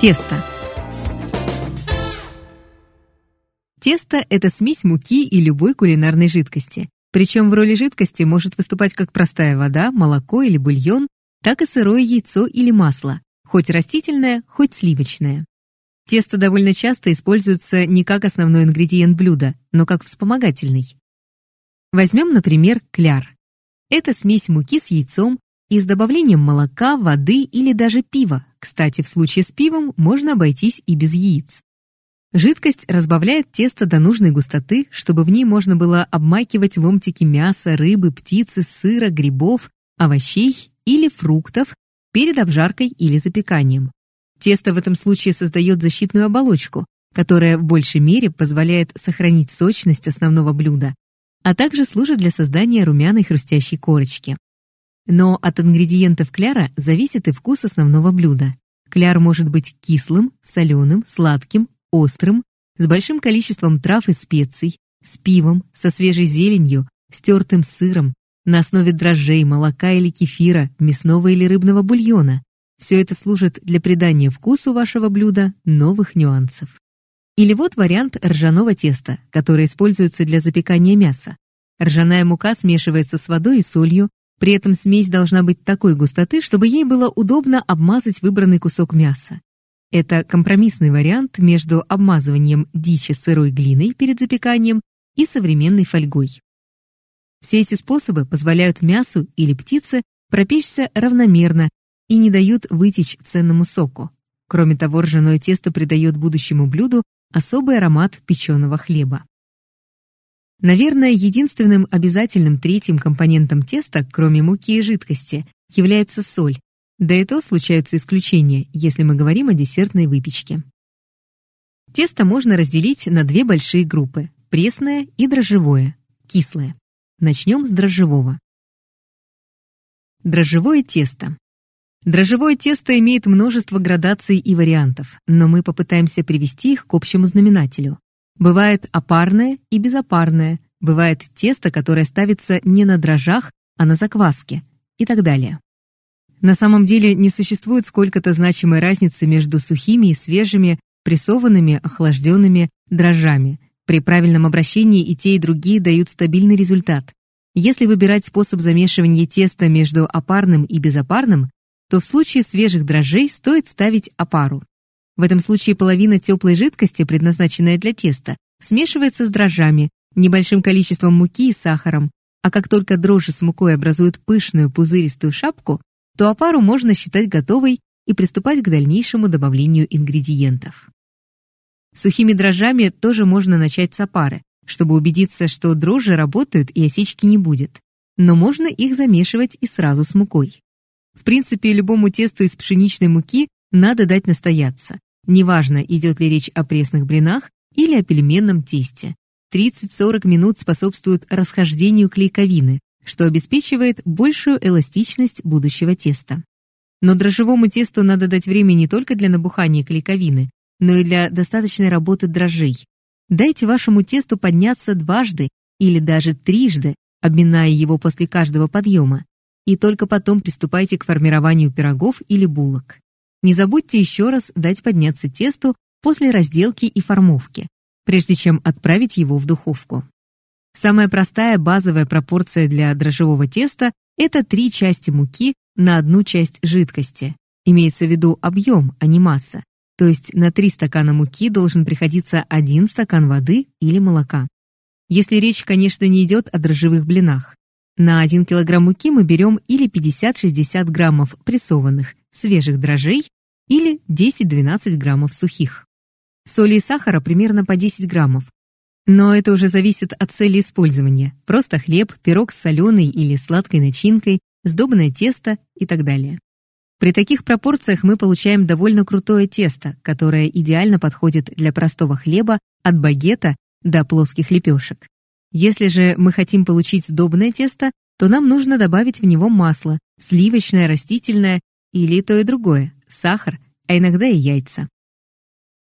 Тесто. Тесто – это смесь муки и любой кулинарной жидкости. Причем в роли жидкости может выступать как простая вода, молоко или бульон, так и сырое яйцо или масло, хоть растительное, хоть сливочное. Тесто довольно часто используется не как основной ингредиент блюда, но как вспомогательный. Возьмем, например, кляр. Это смесь муки с яйцом и с добавлением молока, воды или даже пива. Кстати, в случае с пивом можно обойтись и без яиц. Жидкость разбавляет тесто до нужной густоты, чтобы в ней можно было обмакивать ломтики мяса, рыбы, птицы, сыра, грибов, овощей или фруктов перед обжаркой или запеканием. Тесто в этом случае создает защитную оболочку, которая в большей мере позволяет сохранить сочность основного блюда, а также служит для создания румяной хрустящей корочки. Но от ингредиентов кляра зависит и вкус основного блюда. Кляр может быть кислым, соленым, сладким, острым, с большим количеством трав и специй, с пивом, со свежей зеленью, с тертым сыром, на основе дрожжей, молока или кефира, мясного или рыбного бульона, все это служит для придания вкусу вашего блюда новых нюансов. Или вот вариант ржаного теста, которое используется для запекания мяса. Ржаная мука смешивается с водой и солью, при этом смесь должна быть такой густоты, чтобы ей было удобно обмазать выбранный кусок мяса. Это компромиссный вариант между обмазыванием дичи сырой глиной перед запеканием и современной фольгой. Все эти способы позволяют мясу или птице пропечься равномерно и не дают вытечь ценному соку. Кроме того, ржаное тесто придает будущему блюду особый аромат печеного хлеба. Наверное, единственным обязательным третьим компонентом теста, кроме муки и жидкости, является соль. Да и то случаются исключения, если мы говорим о десертной выпечке. Тесто можно разделить на две большие группы – пресное и дрожжевое, кислое. Начнем с дрожжевого. Дрожжевое тесто. Дрожжевое тесто имеет множество градаций и вариантов, но мы попытаемся привести их к общему знаменателю. Бывает опарное и безопарное, бывает тесто, которое ставится не на дрожжах, а на закваске и так далее. На самом деле не существует сколько-то значимой разницы между сухими и свежими, прессованными, охлажденными дрожжами. При правильном обращении и те, и другие дают стабильный результат. Если выбирать способ замешивания теста между опарным и безопарным, то в случае свежих дрожжей стоит ставить опару. В этом случае половина теплой жидкости, предназначенная для теста, смешивается с дрожжами, небольшим количеством муки и сахаром, а как только дрожжи с мукой образуют пышную пузыристую шапку, то опару можно считать готовой и приступать к дальнейшему добавлению ингредиентов. Сухими дрожжами тоже можно начать с опары, чтобы убедиться, что дрожжи работают и осечки не будет. Но можно их замешивать и сразу с мукой. В принципе, любому тесту из пшеничной муки надо дать настояться. Неважно, идет ли речь о пресных блинах или о пельменном тесте. 30-40 минут способствуют расхождению клейковины, что обеспечивает большую эластичность будущего теста. Но дрожжевому тесту надо дать время не только для набухания клейковины, но и для достаточной работы дрожжей. Дайте вашему тесту подняться дважды или даже трижды, обминая его после каждого подъема, и только потом приступайте к формированию пирогов или булок. Не забудьте еще раз дать подняться тесту после разделки и формовки, прежде чем отправить его в духовку. Самая простая базовая пропорция для дрожжевого теста – это три части муки на одну часть жидкости. Имеется в виду объем, а не масса. То есть на 3 стакана муки должен приходиться один стакан воды или молока. Если речь, конечно, не идет о дрожжевых блинах. На 1 кг муки мы берем или 50-60 граммов прессованных, свежих дрожжей, или 10-12 граммов сухих. Соли и сахара примерно по 10 граммов. Но это уже зависит от цели использования. Просто хлеб, пирог с соленой или сладкой начинкой, сдобное тесто и так далее. При таких пропорциях мы получаем довольно крутое тесто, которое идеально подходит для простого хлеба от багета до плоских лепешек. Если же мы хотим получить сдобное тесто, то нам нужно добавить в него масло, сливочное, растительное или то и другое, сахар, а иногда и яйца.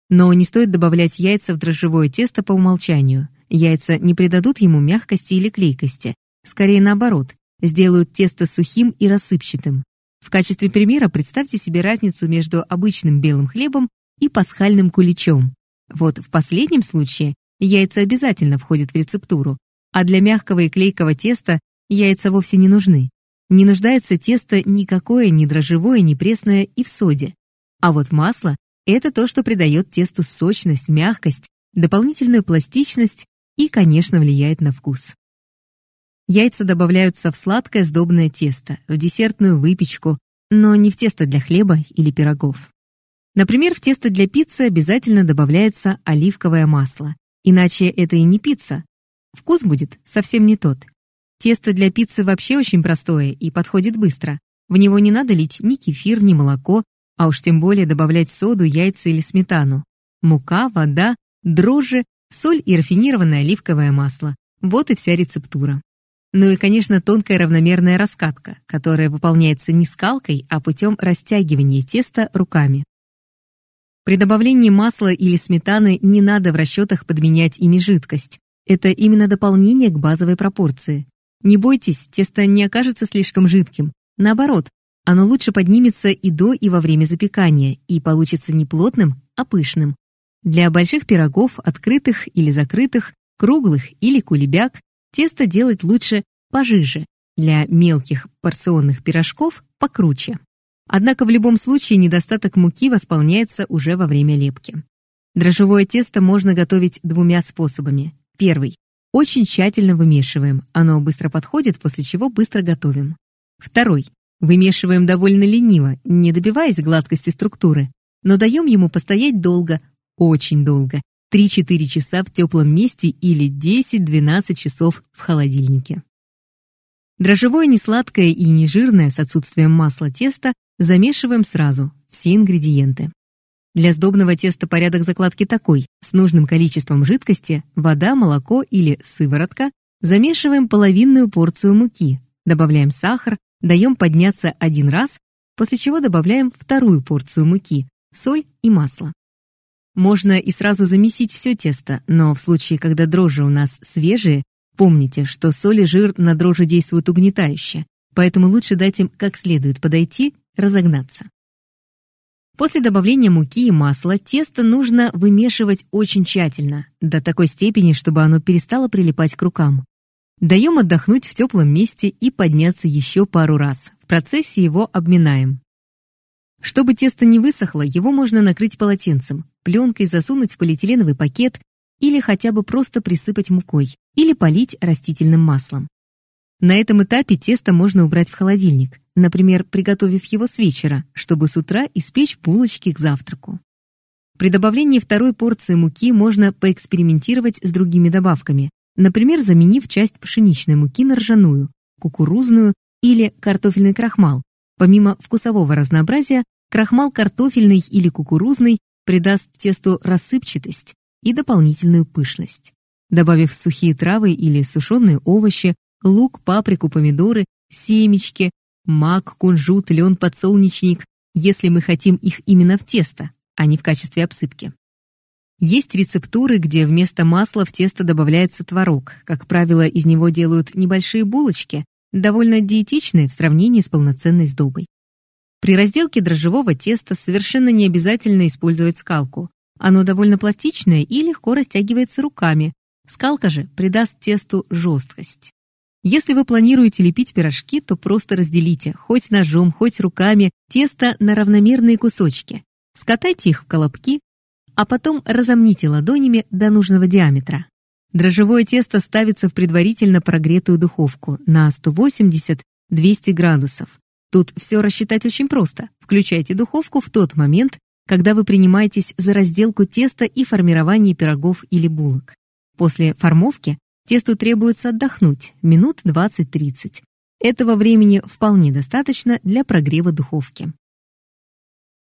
Но не стоит добавлять яйца в дрожжевое тесто по умолчанию. Яйца не придадут ему мягкости или клейкости. Скорее наоборот, сделают тесто сухим и рассыпчатым. В качестве примера представьте себе разницу между обычным белым хлебом и пасхальным куличом. Вот в последнем случае яйца обязательно входят в рецептуру, а для мягкого и клейкого теста яйца вовсе не нужны. Не нуждается тесто никакое, ни дрожжевое, ни пресное и в соде. А вот масло – это то, что придает тесту сочность, мягкость, дополнительную пластичность и, конечно, влияет на вкус. Яйца добавляются в сладкое сдобное тесто, в десертную выпечку, но не в тесто для хлеба или пирогов. Например, в тесто для пиццы обязательно добавляется оливковое масло, иначе это и не пицца. Вкус будет совсем не тот. Тесто для пиццы вообще очень простое и подходит быстро. В него не надо лить ни кефир, ни молоко, а уж тем более добавлять соду, яйца или сметану. Мука, вода, дрожжи, соль и рафинированное оливковое масло. Вот и вся рецептура. Ну и, конечно, тонкая равномерная раскатка, которая выполняется не скалкой, а путем растягивания теста руками. При добавлении масла или сметаны не надо в расчетах подменять ими жидкость. Это именно дополнение к базовой пропорции. Не бойтесь, тесто не окажется слишком жидким. Наоборот, оно лучше поднимется и до, и во время запекания, и получится не плотным, а пышным. Для больших пирогов, открытых или закрытых, круглых или кулебяк, тесто делать лучше пожиже, для мелких порционных пирожков покруче. Однако в любом случае недостаток муки восполняется уже во время лепки. Дрожжевое тесто можно готовить двумя способами. Первый очень тщательно вымешиваем, оно быстро подходит, после чего быстро готовим. Второй. Вымешиваем довольно лениво, не добиваясь гладкости структуры, но даем ему постоять долго, очень долго, 3-4 часа в теплом месте или 10-12 часов в холодильнике. Дрожжевое несладкое и нежирное с отсутствием масла тесто замешиваем сразу, все ингредиенты. Для сдобного теста порядок закладки такой. С нужным количеством жидкости, вода, молоко или сыворотка, замешиваем половинную порцию муки, добавляем сахар, даем подняться один раз, после чего добавляем вторую порцию муки, соль и масло. Можно и сразу замесить все тесто, но в случае, когда дрожжи у нас свежие, помните, что соль и жир на дрожжи действуют угнетающе, поэтому лучше дать им как следует подойти, разогнаться. После добавления муки и масла тесто нужно вымешивать очень тщательно, до такой степени, чтобы оно перестало прилипать к рукам. Даем отдохнуть в теплом месте и подняться еще пару раз. В процессе его обминаем. Чтобы тесто не высохло, его можно накрыть полотенцем, пленкой засунуть в полиэтиленовый пакет или хотя бы просто присыпать мукой или полить растительным маслом. На этом этапе тесто можно убрать в холодильник, например, приготовив его с вечера, чтобы с утра испечь булочки к завтраку. При добавлении второй порции муки можно поэкспериментировать с другими добавками, например, заменив часть пшеничной муки на ржаную, кукурузную или картофельный крахмал. Помимо вкусового разнообразия, крахмал картофельный или кукурузный придаст тесту рассыпчатость и дополнительную пышность. Добавив сухие травы или сушеные овощи, лук, паприку, помидоры, семечки, мак, кунжут, лен, подсолнечник, если мы хотим их именно в тесто, а не в качестве обсыпки. Есть рецептуры, где вместо масла в тесто добавляется творог. Как правило, из него делают небольшие булочки, довольно диетичные в сравнении с полноценной сдобой. При разделке дрожжевого теста совершенно не обязательно использовать скалку. Оно довольно пластичное и легко растягивается руками. Скалка же придаст тесту жесткость. Если вы планируете лепить пирожки, то просто разделите, хоть ножом, хоть руками, тесто на равномерные кусочки. Скатайте их в колобки, а потом разомните ладонями до нужного диаметра. Дрожжевое тесто ставится в предварительно прогретую духовку на 180-200 градусов. Тут все рассчитать очень просто. Включайте духовку в тот момент, когда вы принимаетесь за разделку теста и формирование пирогов или булок. После формовки Тесту требуется отдохнуть минут 20-30. Этого времени вполне достаточно для прогрева духовки.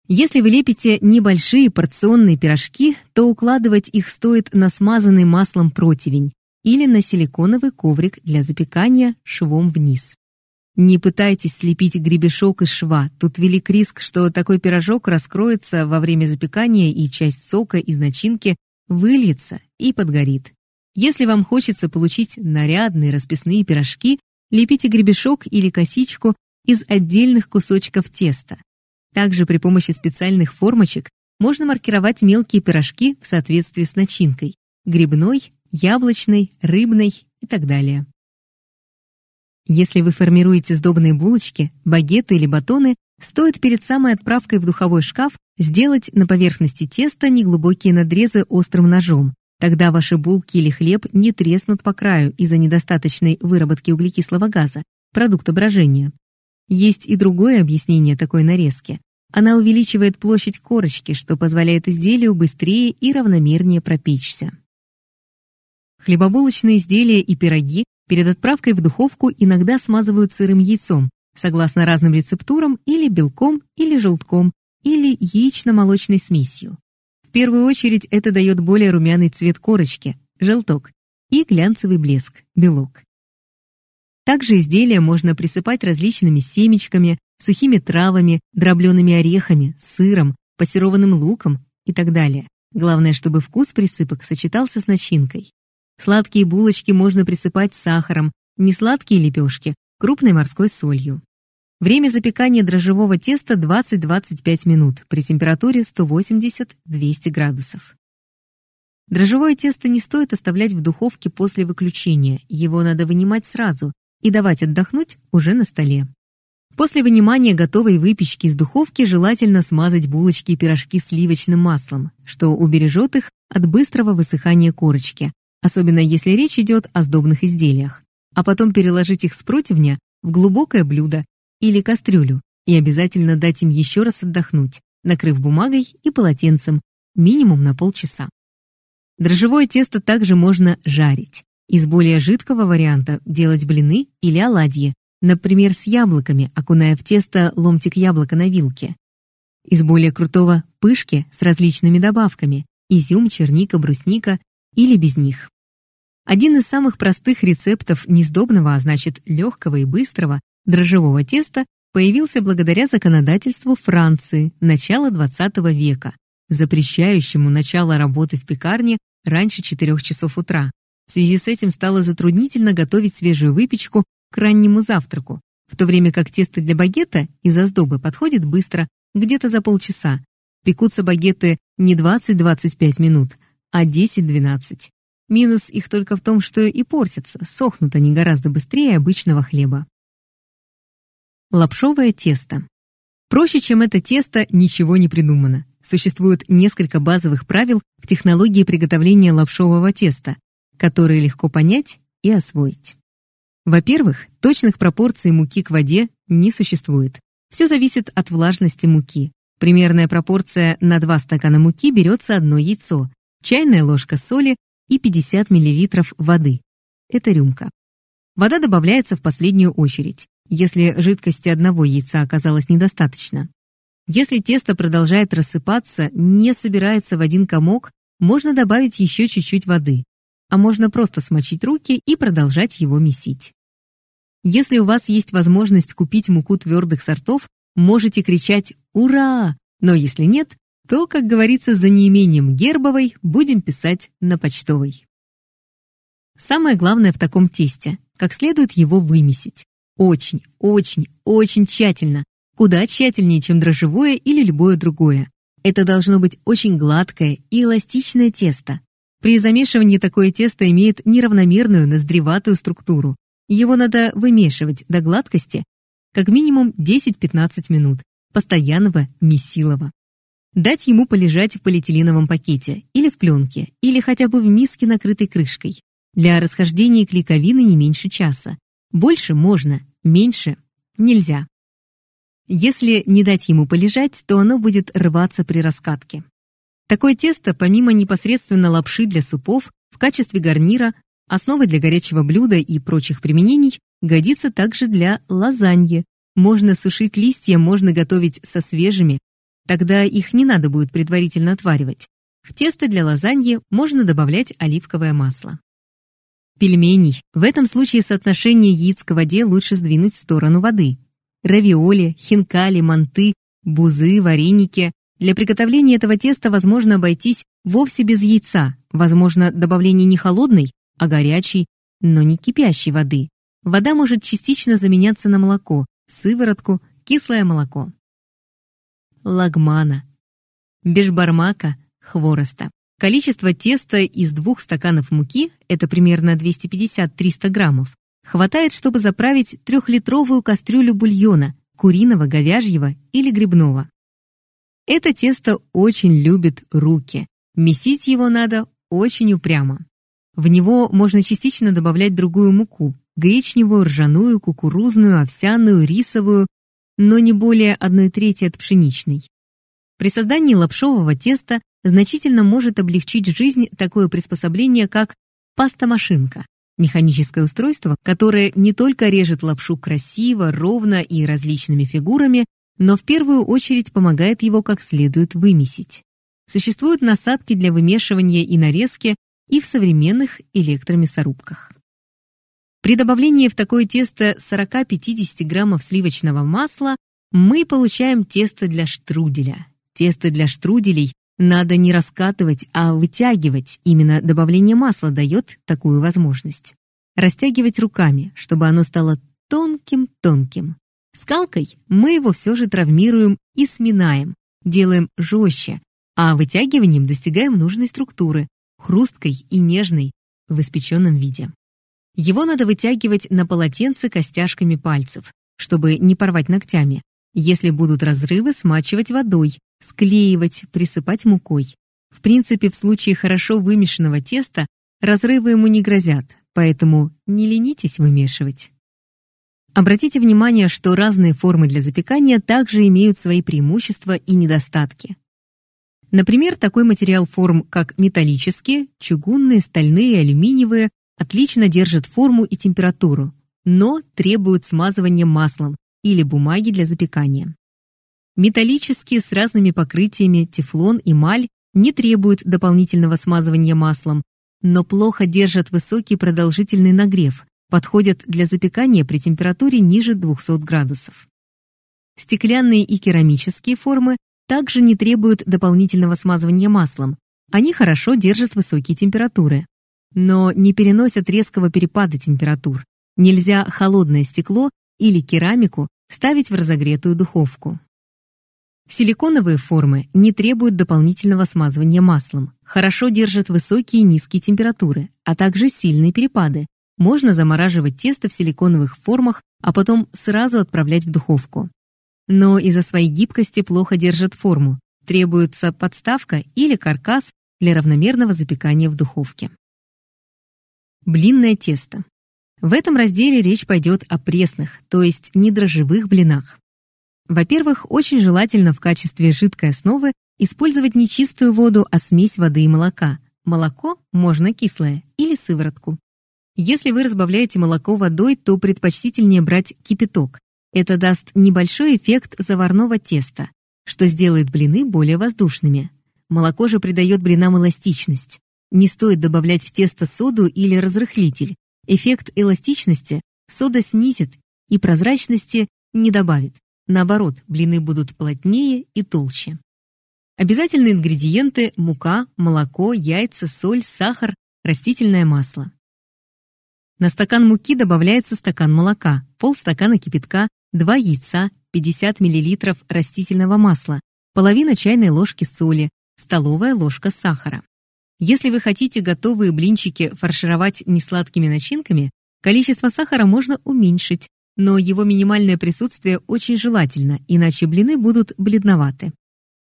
Если вы лепите небольшие порционные пирожки, то укладывать их стоит на смазанный маслом противень или на силиконовый коврик для запекания швом вниз. Не пытайтесь слепить гребешок из шва. Тут велик риск, что такой пирожок раскроется во время запекания и часть сока из начинки выльется и подгорит. Если вам хочется получить нарядные расписные пирожки, лепите гребешок или косичку из отдельных кусочков теста. Также при помощи специальных формочек можно маркировать мелкие пирожки в соответствии с начинкой – грибной, яблочной, рыбной и так далее. Если вы формируете сдобные булочки, багеты или батоны, стоит перед самой отправкой в духовой шкаф сделать на поверхности теста неглубокие надрезы острым ножом. Тогда ваши булки или хлеб не треснут по краю из-за недостаточной выработки углекислого газа, продукта брожения. Есть и другое объяснение такой нарезки. Она увеличивает площадь корочки, что позволяет изделию быстрее и равномернее пропечься. Хлебобулочные изделия и пироги перед отправкой в духовку иногда смазывают сырым яйцом, согласно разным рецептурам, или белком, или желтком, или яично-молочной смесью. В первую очередь это дает более румяный цвет корочки, желток, и глянцевый блеск, белок. Также изделия можно присыпать различными семечками, сухими травами, дроблеными орехами, сыром, пассерованным луком и так далее. Главное, чтобы вкус присыпок сочетался с начинкой. Сладкие булочки можно присыпать сахаром, несладкие лепешки – крупной морской солью. Время запекания дрожжевого теста 20-25 минут при температуре 180-200 градусов. Дрожжевое тесто не стоит оставлять в духовке после выключения, его надо вынимать сразу и давать отдохнуть уже на столе. После вынимания готовой выпечки из духовки желательно смазать булочки и пирожки сливочным маслом, что убережет их от быстрого высыхания корочки, особенно если речь идет о сдобных изделиях, а потом переложить их с противня в глубокое блюдо или кастрюлю и обязательно дать им еще раз отдохнуть, накрыв бумагой и полотенцем, минимум на полчаса. Дрожжевое тесто также можно жарить. Из более жидкого варианта делать блины или оладьи, Например, с яблоками, окуная в тесто ломтик яблока на вилке. Из более крутого – пышки с различными добавками – изюм, черника, брусника или без них. Один из самых простых рецептов несдобного, а значит легкого и быстрого, дрожжевого теста появился благодаря законодательству Франции начала XX века, запрещающему начало работы в пекарне раньше 4 часов утра. В связи с этим стало затруднительно готовить свежую выпечку к раннему завтраку, в то время как тесто для багета из оздобы подходит быстро, где-то за полчаса. Пекутся багеты не 20-25 минут, а 10-12. Минус их только в том, что и портятся, сохнут они гораздо быстрее обычного хлеба. Лапшовое тесто. Проще, чем это тесто, ничего не придумано. Существует несколько базовых правил в технологии приготовления лапшового теста, которые легко понять и освоить. Во-первых, точных пропорций муки к воде не существует. Все зависит от влажности муки. Примерная пропорция на 2 стакана муки берется одно яйцо, чайная ложка соли и 50 мл воды. Это рюмка. Вода добавляется в последнюю очередь, если жидкости одного яйца оказалось недостаточно. Если тесто продолжает рассыпаться, не собирается в один комок, можно добавить еще чуть-чуть воды а можно просто смочить руки и продолжать его месить. Если у вас есть возможность купить муку твердых сортов, можете кричать «Ура!», но если нет, то, как говорится, за неимением гербовой будем писать на почтовой. Самое главное в таком тесте – как следует его вымесить. Очень, очень, очень тщательно. Куда тщательнее, чем дрожжевое или любое другое. Это должно быть очень гладкое и эластичное тесто. При замешивании такое тесто имеет неравномерную ноздреватую структуру. Его надо вымешивать до гладкости как минимум 10-15 минут, постоянного месилова. Дать ему полежать в полиэтиленовом пакете или в пленке, или хотя бы в миске, накрытой крышкой. Для расхождения клейковины не меньше часа. Больше можно, меньше нельзя. Если не дать ему полежать, то оно будет рваться при раскатке. Такое тесто, помимо непосредственно лапши для супов, в качестве гарнира, основы для горячего блюда и прочих применений, годится также для лазаньи. Можно сушить листья, можно готовить со свежими, тогда их не надо будет предварительно отваривать. В тесто для лазаньи можно добавлять оливковое масло. Пельменей. В этом случае соотношение яиц к воде лучше сдвинуть в сторону воды. Равиоли, хинкали, манты, бузы, вареники для приготовления этого теста возможно обойтись вовсе без яйца, возможно добавление не холодной, а горячей, но не кипящей воды. Вода может частично заменяться на молоко, сыворотку, кислое молоко. Лагмана. бешбармака, хвороста. Количество теста из двух стаканов муки, это примерно 250-300 граммов, хватает, чтобы заправить трехлитровую кастрюлю бульона, куриного, говяжьего или грибного. Это тесто очень любит руки. Месить его надо очень упрямо. В него можно частично добавлять другую муку – гречневую, ржаную, кукурузную, овсяную, рисовую, но не более одной трети от пшеничной. При создании лапшового теста значительно может облегчить жизнь такое приспособление, как паста-машинка. Механическое устройство, которое не только режет лапшу красиво, ровно и различными фигурами, но в первую очередь помогает его как следует вымесить. Существуют насадки для вымешивания и нарезки и в современных электромясорубках. При добавлении в такое тесто 40-50 граммов сливочного масла мы получаем тесто для штруделя. Тесто для штруделей надо не раскатывать, а вытягивать. Именно добавление масла дает такую возможность. Растягивать руками, чтобы оно стало тонким-тонким. Скалкой мы его все же травмируем и сминаем, делаем жестче, а вытягиванием достигаем нужной структуры, хрусткой и нежной, в испеченном виде. Его надо вытягивать на полотенце костяшками пальцев, чтобы не порвать ногтями. Если будут разрывы, смачивать водой, склеивать, присыпать мукой. В принципе, в случае хорошо вымешанного теста разрывы ему не грозят, поэтому не ленитесь вымешивать. Обратите внимание, что разные формы для запекания также имеют свои преимущества и недостатки. Например, такой материал форм, как металлические, чугунные, стальные, алюминиевые, отлично держат форму и температуру, но требуют смазывания маслом или бумаги для запекания. Металлические с разными покрытиями тефлон, эмаль не требуют дополнительного смазывания маслом, но плохо держат высокий продолжительный нагрев, подходят для запекания при температуре ниже 200 градусов. Стеклянные и керамические формы также не требуют дополнительного смазывания маслом. Они хорошо держат высокие температуры, но не переносят резкого перепада температур. Нельзя холодное стекло или керамику ставить в разогретую духовку. Силиконовые формы не требуют дополнительного смазывания маслом, хорошо держат высокие и низкие температуры, а также сильные перепады. Можно замораживать тесто в силиконовых формах, а потом сразу отправлять в духовку. Но из-за своей гибкости плохо держат форму. Требуется подставка или каркас для равномерного запекания в духовке. Блинное тесто. В этом разделе речь пойдет о пресных, то есть недрожжевых блинах. Во-первых, очень желательно в качестве жидкой основы использовать не чистую воду, а смесь воды и молока. Молоко можно кислое или сыворотку. Если вы разбавляете молоко водой, то предпочтительнее брать кипяток. Это даст небольшой эффект заварного теста, что сделает блины более воздушными. Молоко же придает блинам эластичность. Не стоит добавлять в тесто соду или разрыхлитель. Эффект эластичности сода снизит и прозрачности не добавит. Наоборот, блины будут плотнее и толще. Обязательные ингредиенты – мука, молоко, яйца, соль, сахар, растительное масло. На стакан муки добавляется стакан молока, полстакана кипятка, 2 яйца, 50 мл растительного масла, половина чайной ложки соли, столовая ложка сахара. Если вы хотите готовые блинчики фаршировать несладкими начинками, количество сахара можно уменьшить, но его минимальное присутствие очень желательно, иначе блины будут бледноваты.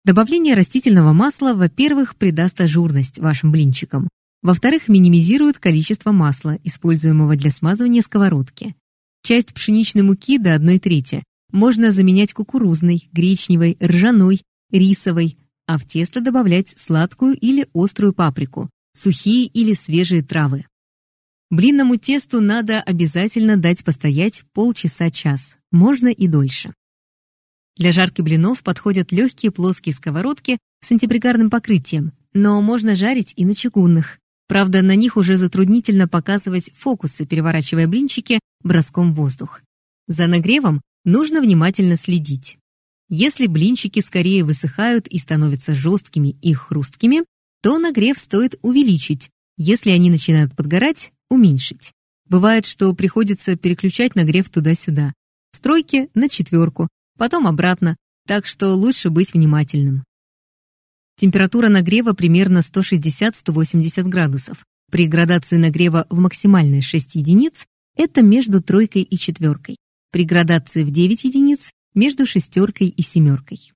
Добавление растительного масла, во-первых, придаст ажурность вашим блинчикам, во-вторых, минимизирует количество масла, используемого для смазывания сковородки. Часть пшеничной муки до 1 трети можно заменять кукурузной, гречневой, ржаной, рисовой, а в тесто добавлять сладкую или острую паприку, сухие или свежие травы. Блинному тесту надо обязательно дать постоять полчаса-час, можно и дольше. Для жарки блинов подходят легкие плоские сковородки с антипригарным покрытием, но можно жарить и на чугунных. Правда, на них уже затруднительно показывать фокусы, переворачивая блинчики броском в воздух. За нагревом нужно внимательно следить. Если блинчики скорее высыхают и становятся жесткими и хрусткими, то нагрев стоит увеличить. Если они начинают подгорать, уменьшить. Бывает, что приходится переключать нагрев туда-сюда. Стройки на четверку, потом обратно, так что лучше быть внимательным. Температура нагрева примерно 160-180 градусов. При градации нагрева в максимальной 6 единиц это между тройкой и четверкой. При градации в 9 единиц между шестеркой и семеркой.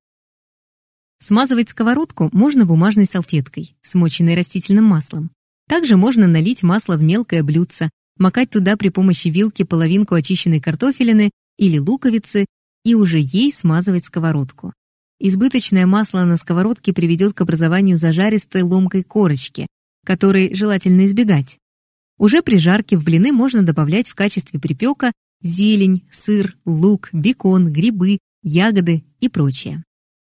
Смазывать сковородку можно бумажной салфеткой, смоченной растительным маслом. Также можно налить масло в мелкое блюдце, макать туда при помощи вилки половинку очищенной картофелины или луковицы и уже ей смазывать сковородку. Избыточное масло на сковородке приведет к образованию зажаристой ломкой корочки, которой желательно избегать. Уже при жарке в блины можно добавлять в качестве припека зелень, сыр, лук, бекон, грибы, ягоды и прочее.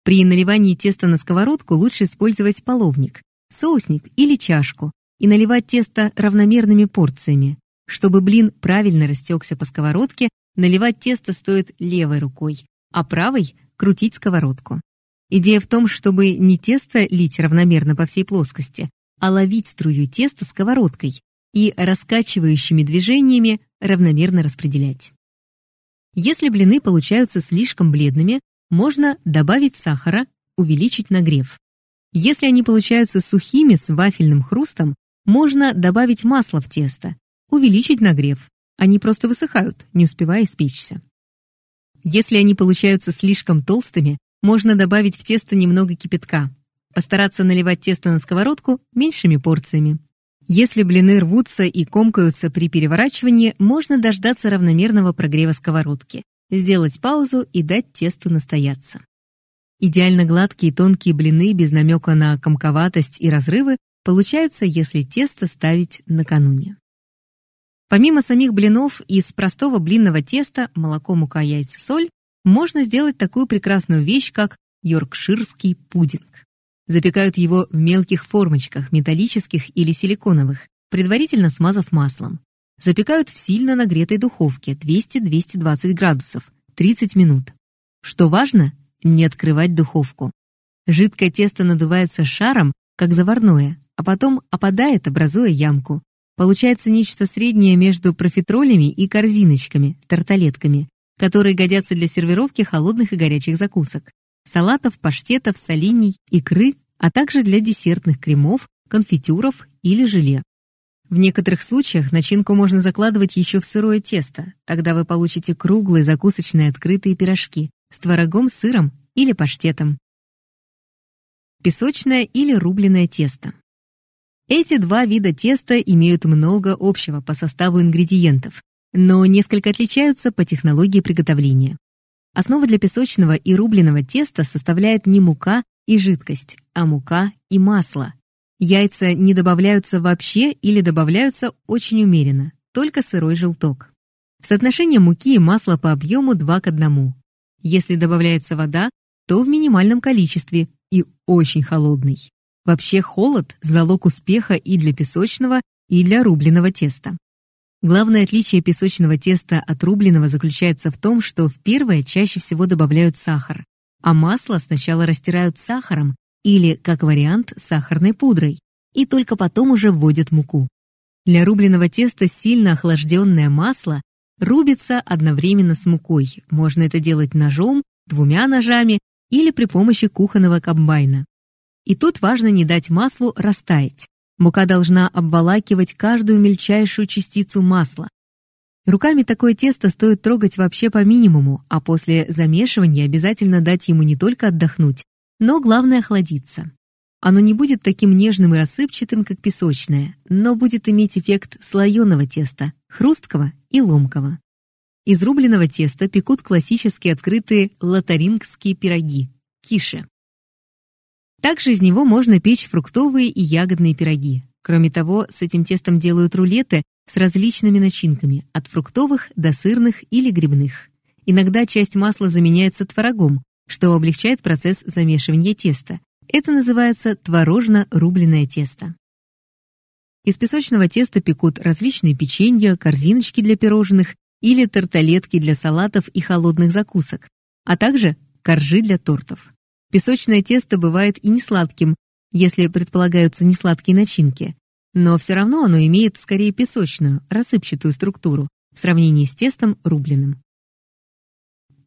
При наливании теста на сковородку лучше использовать половник, соусник или чашку и наливать тесто равномерными порциями. Чтобы блин правильно растекся по сковородке, наливать тесто стоит левой рукой, а правой – крутить сковородку. Идея в том, чтобы не тесто лить равномерно по всей плоскости, а ловить струю теста сковородкой и раскачивающими движениями равномерно распределять. Если блины получаются слишком бледными, можно добавить сахара, увеличить нагрев. Если они получаются сухими с вафельным хрустом, можно добавить масло в тесто, увеличить нагрев. Они просто высыхают, не успевая испечься. Если они получаются слишком толстыми, можно добавить в тесто немного кипятка. Постараться наливать тесто на сковородку меньшими порциями. Если блины рвутся и комкаются при переворачивании, можно дождаться равномерного прогрева сковородки сделать паузу и дать тесту настояться. Идеально гладкие тонкие блины без намека на комковатость и разрывы получаются, если тесто ставить накануне. Помимо самих блинов, из простого блинного теста, молоко, мука, яйца, соль, можно сделать такую прекрасную вещь, как йоркширский пудинг. Запекают его в мелких формочках, металлических или силиконовых, предварительно смазав маслом. Запекают в сильно нагретой духовке 200-220 градусов 30 минут. Что важно, не открывать духовку. Жидкое тесто надувается шаром, как заварное, а потом опадает, образуя ямку. Получается нечто среднее между профитролями и корзиночками, тарталетками, которые годятся для сервировки холодных и горячих закусок, салатов, паштетов, солений, икры, а также для десертных кремов, конфитюров или желе. В некоторых случаях начинку можно закладывать еще в сырое тесто. Тогда вы получите круглые закусочные открытые пирожки с творогом, сыром или паштетом. Песочное или рубленое тесто. Эти два вида теста имеют много общего по составу ингредиентов, но несколько отличаются по технологии приготовления. Основа для песочного и рубленого теста составляет не мука и жидкость, а мука и масло, Яйца не добавляются вообще или добавляются очень умеренно, только сырой желток. Соотношение муки и масла по объему 2 к 1. Если добавляется вода, то в минимальном количестве и очень холодный. Вообще холод – залог успеха и для песочного, и для рубленого теста. Главное отличие песочного теста от рубленого заключается в том, что в первое чаще всего добавляют сахар, а масло сначала растирают сахаром, или, как вариант, сахарной пудрой, и только потом уже вводят муку. Для рубленого теста сильно охлажденное масло рубится одновременно с мукой. Можно это делать ножом, двумя ножами или при помощи кухонного комбайна. И тут важно не дать маслу растаять. Мука должна обволакивать каждую мельчайшую частицу масла. Руками такое тесто стоит трогать вообще по минимуму, а после замешивания обязательно дать ему не только отдохнуть, но главное охладиться. Оно не будет таким нежным и рассыпчатым, как песочное, но будет иметь эффект слоеного теста, хрусткого и ломкого. Из рубленого теста пекут классические открытые лотарингские пироги – киши. Также из него можно печь фруктовые и ягодные пироги. Кроме того, с этим тестом делают рулеты с различными начинками, от фруктовых до сырных или грибных. Иногда часть масла заменяется творогом, что облегчает процесс замешивания теста. Это называется творожно-рубленое тесто. Из песочного теста пекут различные печенья, корзиночки для пирожных или тарталетки для салатов и холодных закусок, а также коржи для тортов. Песочное тесто бывает и несладким, если предполагаются несладкие начинки, но все равно оно имеет скорее песочную, рассыпчатую структуру в сравнении с тестом рубленым.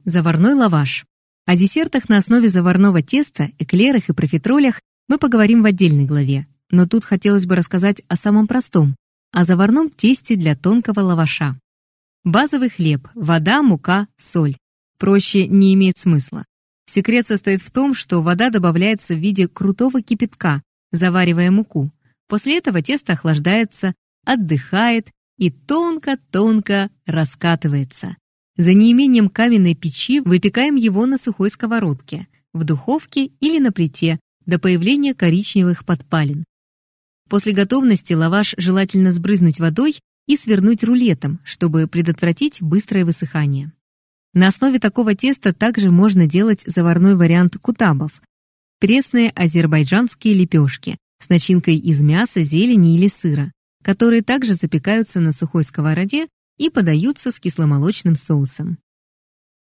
Заварной лаваш. О десертах на основе заварного теста, эклерах и профитролях мы поговорим в отдельной главе, но тут хотелось бы рассказать о самом простом, о заварном тесте для тонкого лаваша. Базовый хлеб, вода, мука, соль. Проще не имеет смысла. Секрет состоит в том, что вода добавляется в виде крутого кипятка, заваривая муку. После этого тесто охлаждается, отдыхает и тонко-тонко раскатывается. За неимением каменной печи выпекаем его на сухой сковородке, в духовке или на плите до появления коричневых подпалин. После готовности лаваш желательно сбрызнуть водой и свернуть рулетом, чтобы предотвратить быстрое высыхание. На основе такого теста также можно делать заварной вариант кутабов – пресные азербайджанские лепешки с начинкой из мяса, зелени или сыра, которые также запекаются на сухой сковороде и подаются с кисломолочным соусом.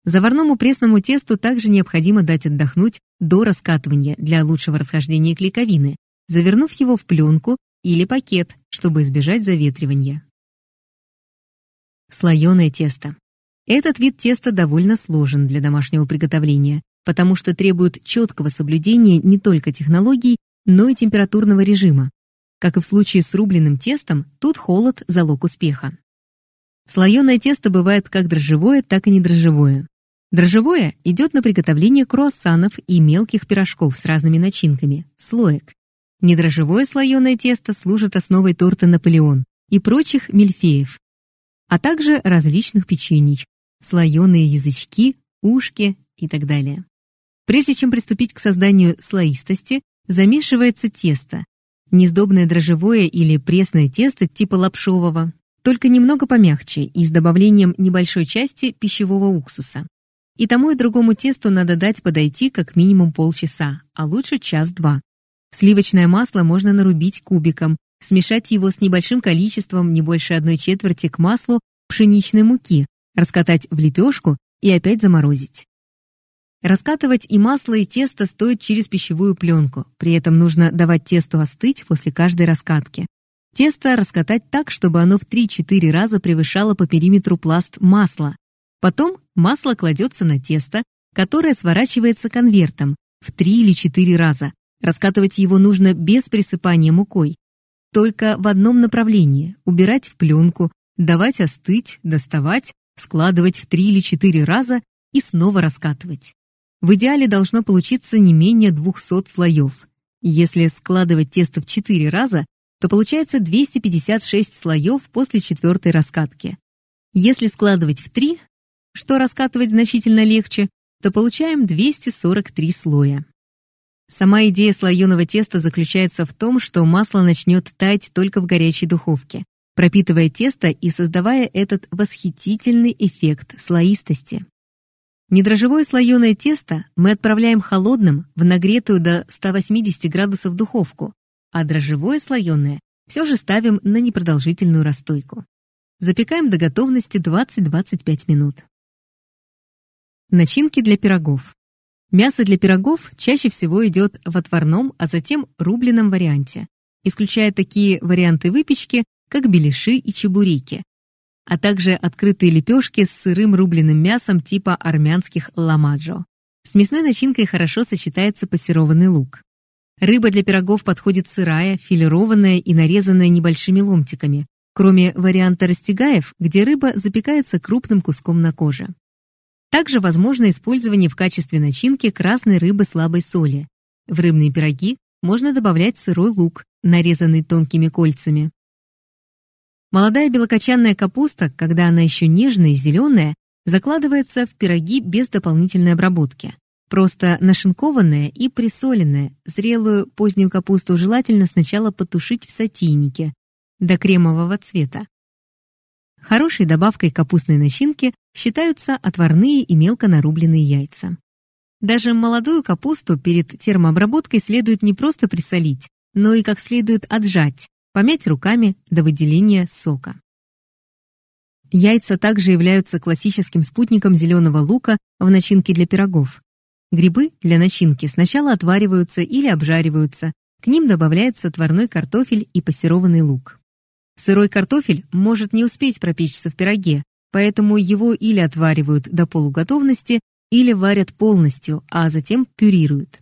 Заварному пресному тесту также необходимо дать отдохнуть до раскатывания для лучшего расхождения клейковины, завернув его в пленку или пакет, чтобы избежать заветривания. Слоеное тесто. Этот вид теста довольно сложен для домашнего приготовления, потому что требует четкого соблюдения не только технологий, но и температурного режима. Как и в случае с рубленым тестом, тут холод – залог успеха. Слоеное тесто бывает как дрожжевое, так и недрожжевое. Дрожжевое идет на приготовление круассанов и мелких пирожков с разными начинками – слоек. Недрожжевое слоеное тесто служит основой торта «Наполеон» и прочих мильфеев, а также различных печений, слоеные язычки, ушки и так далее. Прежде чем приступить к созданию слоистости, замешивается тесто. Несдобное дрожжевое или пресное тесто типа лапшового, только немного помягче и с добавлением небольшой части пищевого уксуса. И тому и другому тесту надо дать подойти как минимум полчаса, а лучше час-два. Сливочное масло можно нарубить кубиком, смешать его с небольшим количеством, не больше одной четверти к маслу пшеничной муки, раскатать в лепешку и опять заморозить. Раскатывать и масло, и тесто стоит через пищевую пленку, при этом нужно давать тесту остыть после каждой раскатки. Тесто раскатать так, чтобы оно в 3-4 раза превышало по периметру пласт масла. Потом масло кладется на тесто, которое сворачивается конвертом в 3 или 4 раза. Раскатывать его нужно без присыпания мукой. Только в одном направлении – убирать в пленку, давать остыть, доставать, складывать в три или четыре раза и снова раскатывать. В идеале должно получиться не менее 200 слоев. Если складывать тесто в 4 раза, то получается 256 слоев после четвертой раскатки. Если складывать в 3, что раскатывать значительно легче, то получаем 243 слоя. Сама идея слоеного теста заключается в том, что масло начнет таять только в горячей духовке пропитывая тесто и создавая этот восхитительный эффект слоистости. Недрожжевое слоеное тесто мы отправляем холодным в нагретую до 180 градусов духовку, а дрожжевое слоеное все же ставим на непродолжительную расстойку. Запекаем до готовности 20-25 минут. Начинки для пирогов. Мясо для пирогов чаще всего идет в отварном, а затем рубленном варианте. Исключая такие варианты выпечки, как беляши и чебуреки, а также открытые лепешки с сырым рубленым мясом типа армянских ламаджо. С мясной начинкой хорошо сочетается пассерованный лук. Рыба для пирогов подходит сырая, филированная и нарезанная небольшими ломтиками, кроме варианта растягаев, где рыба запекается крупным куском на коже. Также возможно использование в качестве начинки красной рыбы слабой соли. В рыбные пироги можно добавлять сырой лук, нарезанный тонкими кольцами. Молодая белокочанная капуста, когда она еще нежная и зеленая, закладывается в пироги без дополнительной обработки. Просто нашинкованная и присоленная, зрелую позднюю капусту желательно сначала потушить в сотейнике до кремового цвета. Хорошей добавкой капустной начинки считаются отварные и мелко нарубленные яйца. Даже молодую капусту перед термообработкой следует не просто присолить, но и как следует отжать, помять руками до выделения сока. Яйца также являются классическим спутником зеленого лука в начинке для пирогов. Грибы для начинки сначала отвариваются или обжариваются, к ним добавляется отварной картофель и пассерованный лук. Сырой картофель может не успеть пропечься в пироге, поэтому его или отваривают до полуготовности, или варят полностью, а затем пюрируют.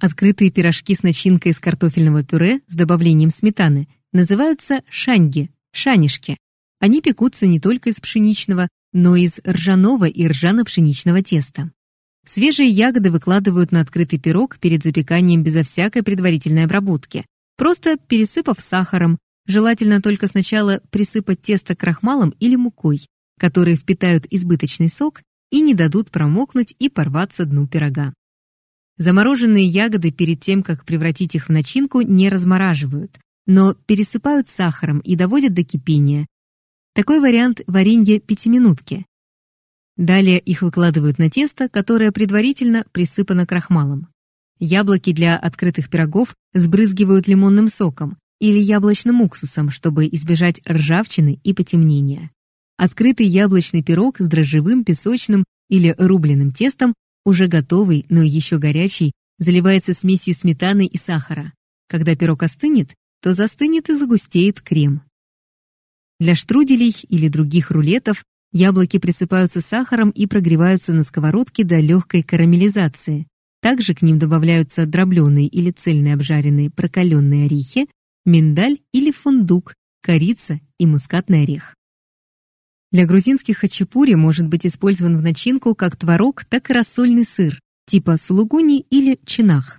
Открытые пирожки с начинкой из картофельного пюре с добавлением сметаны называются шаньги, шанишки. Они пекутся не только из пшеничного, но и из ржаного и ржано-пшеничного теста. Свежие ягоды выкладывают на открытый пирог перед запеканием безо всякой предварительной обработки, просто пересыпав сахаром, желательно только сначала присыпать тесто крахмалом или мукой, которые впитают избыточный сок и не дадут промокнуть и порваться дну пирога. Замороженные ягоды перед тем, как превратить их в начинку, не размораживают, но пересыпают сахаром и доводят до кипения. Такой вариант варенья пятиминутки. Далее их выкладывают на тесто, которое предварительно присыпано крахмалом. Яблоки для открытых пирогов сбрызгивают лимонным соком или яблочным уксусом, чтобы избежать ржавчины и потемнения. Открытый яблочный пирог с дрожжевым, песочным или рубленым тестом уже готовый, но еще горячий, заливается смесью сметаны и сахара. Когда пирог остынет, то застынет и загустеет крем. Для штруделей или других рулетов яблоки присыпаются сахаром и прогреваются на сковородке до легкой карамелизации. Также к ним добавляются дробленые или цельные обжаренные прокаленные орехи, миндаль или фундук, корица и мускатный орех. Для грузинских хачапури может быть использован в начинку как творог, так и рассольный сыр, типа сулугуни или чинах.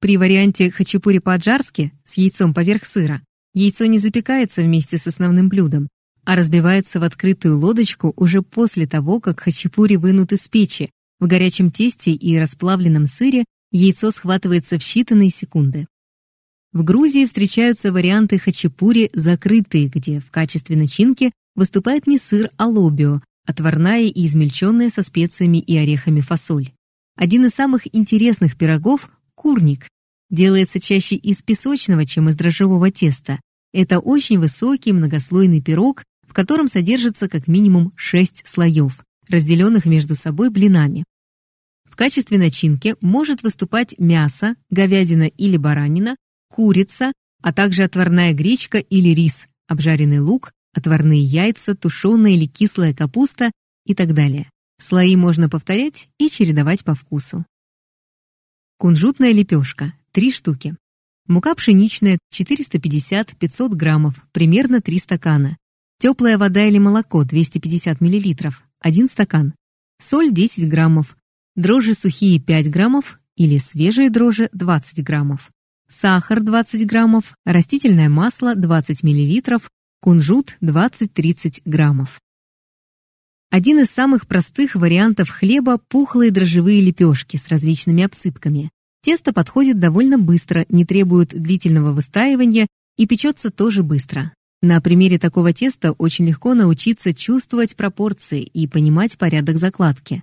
При варианте хачапури по-аджарски с яйцом поверх сыра яйцо не запекается вместе с основным блюдом, а разбивается в открытую лодочку уже после того, как хачапури вынут из печи. В горячем тесте и расплавленном сыре яйцо схватывается в считанные секунды. В Грузии встречаются варианты хачапури закрытые, где в качестве начинки выступает не сыр, а лобио, отварная и измельченная со специями и орехами фасоль. Один из самых интересных пирогов – курник. Делается чаще из песочного, чем из дрожжевого теста. Это очень высокий многослойный пирог, в котором содержится как минимум 6 слоев, разделенных между собой блинами. В качестве начинки может выступать мясо, говядина или баранина, курица, а также отварная гречка или рис, обжаренный лук, отварные яйца, тушеная или кислая капуста и так далее. Слои можно повторять и чередовать по вкусу. Кунжутная лепешка – 3 штуки. Мука пшеничная 450-500 граммов, примерно 3 стакана. Теплая вода или молоко 250 мл, 1 стакан. Соль 10 граммов. Дрожжи сухие 5 граммов или свежие дрожжи 20 граммов. Сахар 20 граммов, растительное масло 20 мл, кунжут 20-30 граммов. Один из самых простых вариантов хлеба – пухлые дрожжевые лепешки с различными обсыпками. Тесто подходит довольно быстро, не требует длительного выстаивания и печется тоже быстро. На примере такого теста очень легко научиться чувствовать пропорции и понимать порядок закладки.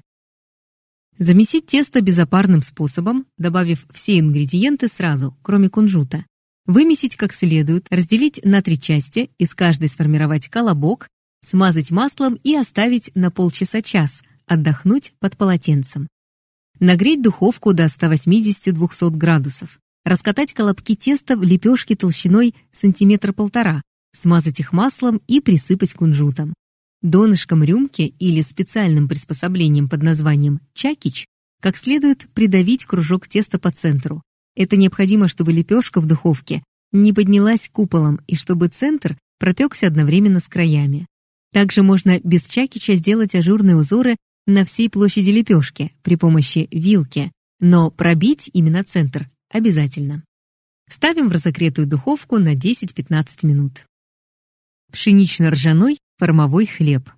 Замесить тесто безопарным способом, добавив все ингредиенты сразу, кроме кунжута. Вымесить как следует, разделить на три части, из каждой сформировать колобок, смазать маслом и оставить на полчаса-час, отдохнуть под полотенцем. Нагреть духовку до 180-200 градусов. Раскатать колобки теста в лепешки толщиной сантиметра полтора, смазать их маслом и присыпать кунжутом. Донышком рюмки или специальным приспособлением под названием чакич как следует придавить кружок теста по центру, это необходимо, чтобы лепешка в духовке не поднялась куполом и чтобы центр пропекся одновременно с краями. Также можно без чакича сделать ажурные узоры на всей площади лепешки при помощи вилки, но пробить именно центр обязательно. Ставим в разогретую духовку на 10-15 минут. Пшенично-ржаной формовой хлеб.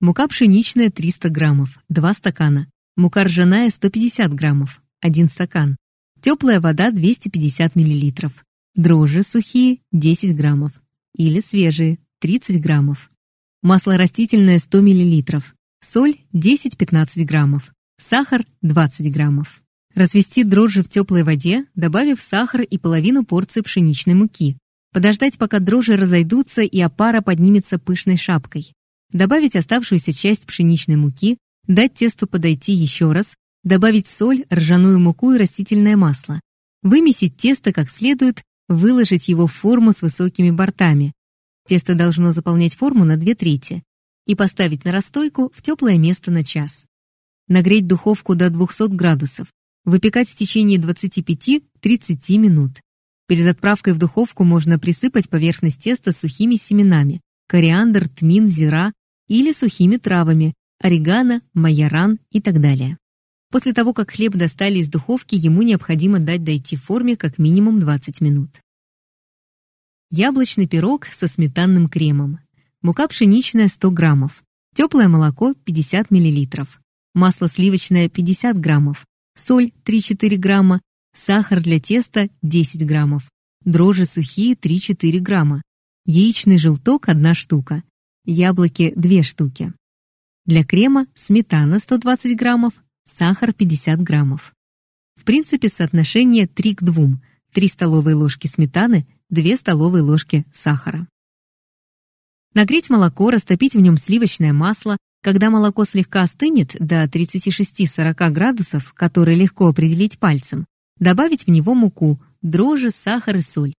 Мука пшеничная 300 граммов, 2 стакана. Мука ржаная 150 граммов, 1 стакан. Теплая вода 250 мл. Дрожжи сухие 10 граммов. Или свежие 30 граммов. Масло растительное 100 мл. Соль 10-15 граммов. Сахар 20 граммов. Развести дрожжи в теплой воде, добавив сахар и половину порции пшеничной муки. Подождать, пока дрожжи разойдутся и опара поднимется пышной шапкой. Добавить оставшуюся часть пшеничной муки, дать тесту подойти еще раз, Добавить соль, ржаную муку и растительное масло. Вымесить тесто как следует, выложить его в форму с высокими бортами. Тесто должно заполнять форму на две трети. И поставить на расстойку в теплое место на час. Нагреть духовку до 200 градусов. Выпекать в течение 25-30 минут. Перед отправкой в духовку можно присыпать поверхность теста сухими семенами, кориандр, тмин, зира или сухими травами, орегано, майоран и так далее. После того, как хлеб достали из духовки, ему необходимо дать дойти в форме как минимум 20 минут. Яблочный пирог со сметанным кремом. Мука пшеничная 100 граммов. Теплое молоко 50 миллилитров. Масло сливочное 50 граммов. Соль 3-4 грамма. Сахар для теста 10 граммов. Дрожжи сухие 3-4 грамма. Яичный желток 1 штука. Яблоки 2 штуки. Для крема сметана 120 граммов, сахар 50 граммов. В принципе, соотношение 3 к 2. 3 столовые ложки сметаны, 2 столовые ложки сахара. Нагреть молоко, растопить в нем сливочное масло. Когда молоко слегка остынет до 36-40 градусов, которые легко определить пальцем, добавить в него муку, дрожжи, сахар и соль.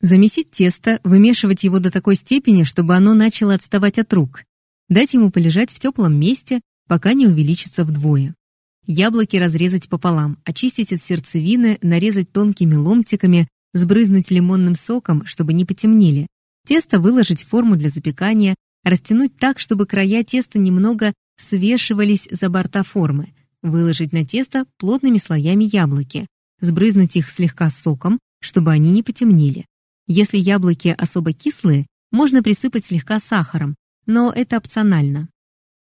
Замесить тесто, вымешивать его до такой степени, чтобы оно начало отставать от рук. Дать ему полежать в теплом месте, пока не увеличится вдвое. Яблоки разрезать пополам, очистить от сердцевины, нарезать тонкими ломтиками, сбрызнуть лимонным соком, чтобы не потемнели. Тесто выложить в форму для запекания, растянуть так, чтобы края теста немного свешивались за борта формы, выложить на тесто плотными слоями яблоки, сбрызнуть их слегка соком, чтобы они не потемнели. Если яблоки особо кислые, можно присыпать слегка сахаром, но это опционально.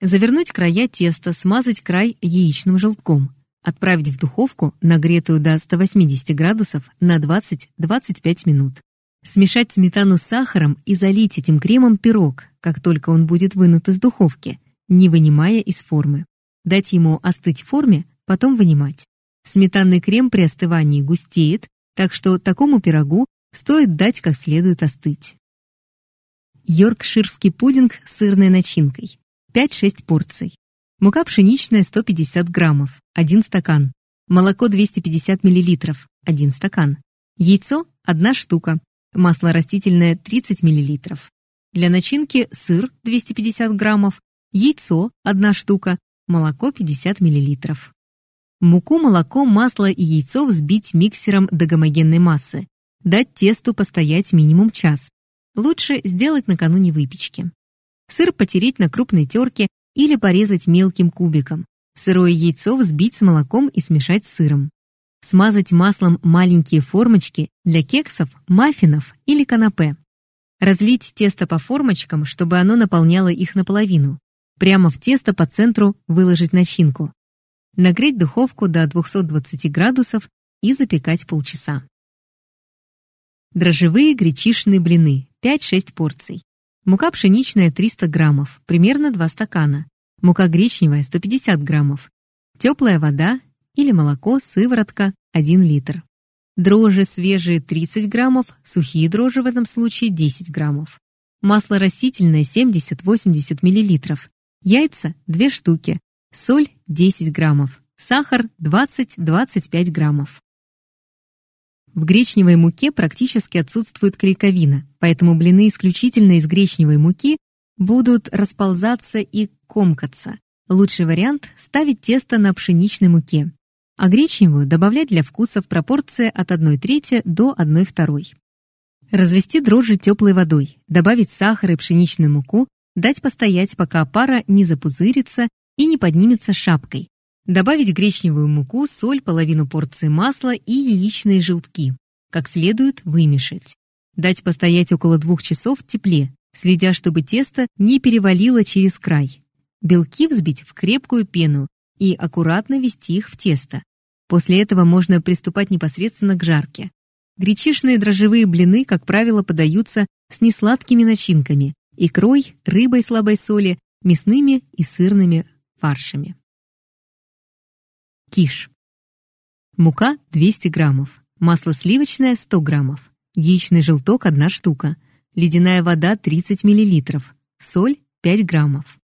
Завернуть края теста, смазать край яичным желтком. Отправить в духовку, нагретую до 180 градусов, на 20-25 минут. Смешать сметану с сахаром и залить этим кремом пирог, как только он будет вынут из духовки, не вынимая из формы. Дать ему остыть в форме, потом вынимать. Сметанный крем при остывании густеет, так что такому пирогу стоит дать как следует остыть. Йоркширский пудинг с сырной начинкой. 5-6 порций. Мука пшеничная 150 граммов, 1 стакан. Молоко 250 миллилитров, 1 стакан. Яйцо 1 штука. Масло растительное 30 миллилитров. Для начинки сыр 250 граммов, яйцо 1 штука, молоко 50 миллилитров. Муку, молоко, масло и яйцо взбить миксером до гомогенной массы. Дать тесту постоять минимум час. Лучше сделать накануне выпечки. Сыр потереть на крупной терке или порезать мелким кубиком. Сырое яйцо взбить с молоком и смешать с сыром. Смазать маслом маленькие формочки для кексов, маффинов или канапе. Разлить тесто по формочкам, чтобы оно наполняло их наполовину. Прямо в тесто по центру выложить начинку. Нагреть духовку до 220 градусов и запекать полчаса. Дрожжевые гречишные блины 5-6 порций. Мука пшеничная 300 граммов, примерно 2 стакана. Мука гречневая 150 граммов. Теплая вода или молоко, сыворотка 1 литр. Дрожжи свежие 30 граммов, сухие дрожжи в этом случае 10 граммов. Масло растительное 70-80 миллилитров. Яйца 2 штуки. Соль 10 граммов. Сахар 20-25 граммов. В гречневой муке практически отсутствует клейковина, поэтому блины исключительно из гречневой муки будут расползаться и комкаться. Лучший вариант – ставить тесто на пшеничной муке, а гречневую добавлять для вкуса в пропорции от 1 трети до 1 второй. Развести дрожжи теплой водой, добавить сахар и пшеничную муку, дать постоять, пока пара не запузырится и не поднимется шапкой, Добавить гречневую муку, соль, половину порции масла и яичные желтки. Как следует вымешать. Дать постоять около двух часов в тепле, следя, чтобы тесто не перевалило через край. Белки взбить в крепкую пену и аккуратно ввести их в тесто. После этого можно приступать непосредственно к жарке. Гречишные дрожжевые блины, как правило, подаются с несладкими начинками – икрой, рыбой слабой соли, мясными и сырными фаршами. Киш. Мука 200 граммов, масло сливочное 100 граммов, яичный желток 1 штука, ледяная вода 30 миллилитров, соль 5 граммов.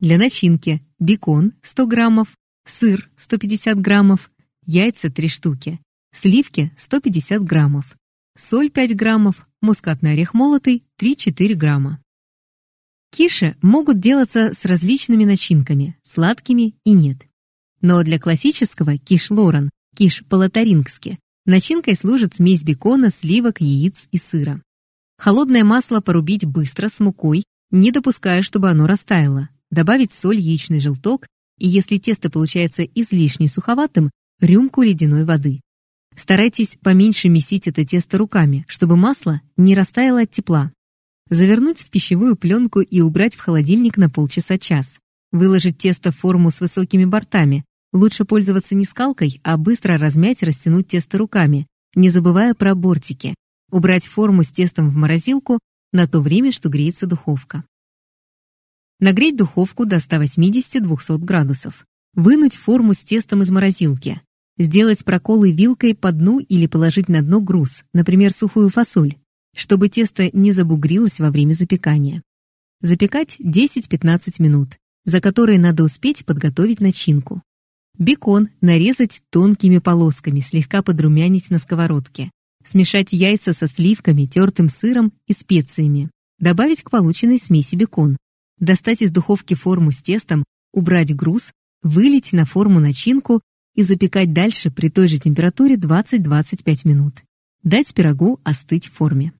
Для начинки бекон 100 граммов, сыр 150 граммов, яйца 3 штуки, сливки 150 граммов, соль 5 граммов, мускатный орех молотый 3-4 грамма. Киши могут делаться с различными начинками, сладкими и нет. Но для классического киш-лорен киш по-лотарингски. Начинкой служит смесь бекона, сливок, яиц и сыра. Холодное масло порубить быстро с мукой, не допуская, чтобы оно растаяло. Добавить соль, яичный желток и, если тесто получается излишне суховатым, рюмку ледяной воды. Старайтесь поменьше месить это тесто руками, чтобы масло не растаяло от тепла. Завернуть в пищевую пленку и убрать в холодильник на полчаса-час. Выложить тесто в форму с высокими бортами. Лучше пользоваться не скалкой, а быстро размять и растянуть тесто руками, не забывая про бортики. Убрать форму с тестом в морозилку на то время, что греется духовка. Нагреть духовку до 180-200 градусов. Вынуть форму с тестом из морозилки. Сделать проколы вилкой по дну или положить на дно груз, например, сухую фасоль, чтобы тесто не забугрилось во время запекания. Запекать 10-15 минут, за которые надо успеть подготовить начинку. Бекон нарезать тонкими полосками, слегка подрумянить на сковородке. Смешать яйца со сливками, тертым сыром и специями. Добавить к полученной смеси бекон. Достать из духовки форму с тестом, убрать груз, вылить на форму начинку и запекать дальше при той же температуре 20-25 минут. Дать пирогу остыть в форме.